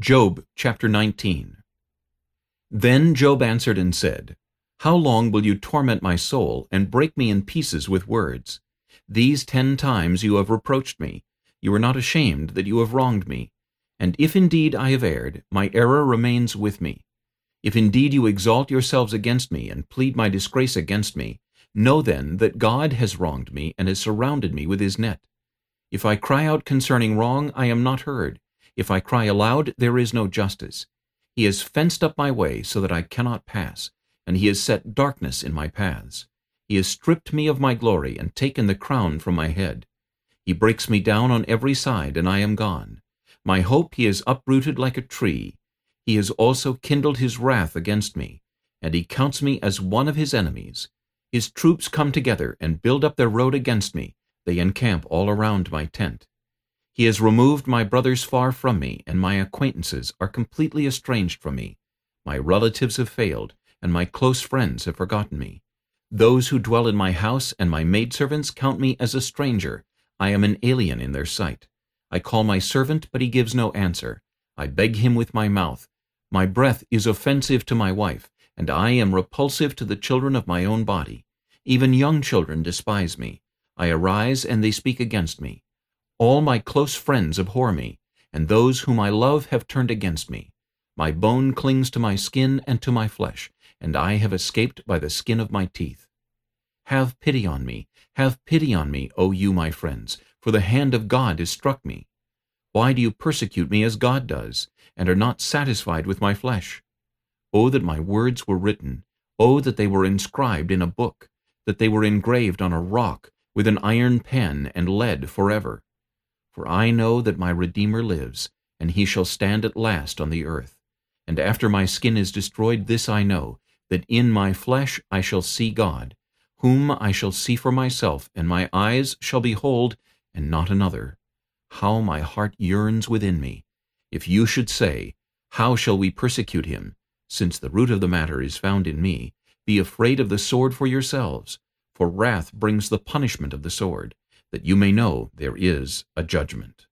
Job chapter 19 Then Job answered and said, How long will you torment my soul, and break me in pieces with words? These ten times you have reproached me. You are not ashamed that you have wronged me. And if indeed I have erred, my error remains with me. If indeed you exalt yourselves against me, and plead my disgrace against me, know then that God has wronged me, and has surrounded me with his net. If I cry out concerning wrong, I am not heard. If I cry aloud, there is no justice. He has fenced up my way so that I cannot pass, and he has set darkness in my paths. He has stripped me of my glory and taken the crown from my head. He breaks me down on every side, and I am gone. My hope he has uprooted like a tree. He has also kindled his wrath against me, and he counts me as one of his enemies. His troops come together and build up their road against me. They encamp all around my tent. He has removed my brothers far from me, and my acquaintances are completely estranged from me. My relatives have failed, and my close friends have forgotten me. Those who dwell in my house and my maidservants count me as a stranger. I am an alien in their sight. I call my servant, but he gives no answer. I beg him with my mouth. My breath is offensive to my wife, and I am repulsive to the children of my own body. Even young children despise me. I arise, and they speak against me. All my close friends abhor me, and those whom I love have turned against me. My bone clings to my skin and to my flesh, and I have escaped by the skin of my teeth. Have pity on me, have pity on me, O you my friends, for the hand of God has struck me. Why do you persecute me as God does, and are not satisfied with my flesh? O that my words were written, O that they were inscribed in a book, that they were engraved on a rock, with an iron pen and lead forever. For I know that my Redeemer lives, and he shall stand at last on the earth. And after my skin is destroyed, this I know, that in my flesh I shall see God, whom I shall see for myself, and my eyes shall behold, and not another. How my heart yearns within me! If you should say, How shall we persecute him? Since the root of the matter is found in me, be afraid of the sword for yourselves, for wrath brings the punishment of the sword that you may know there is a judgment.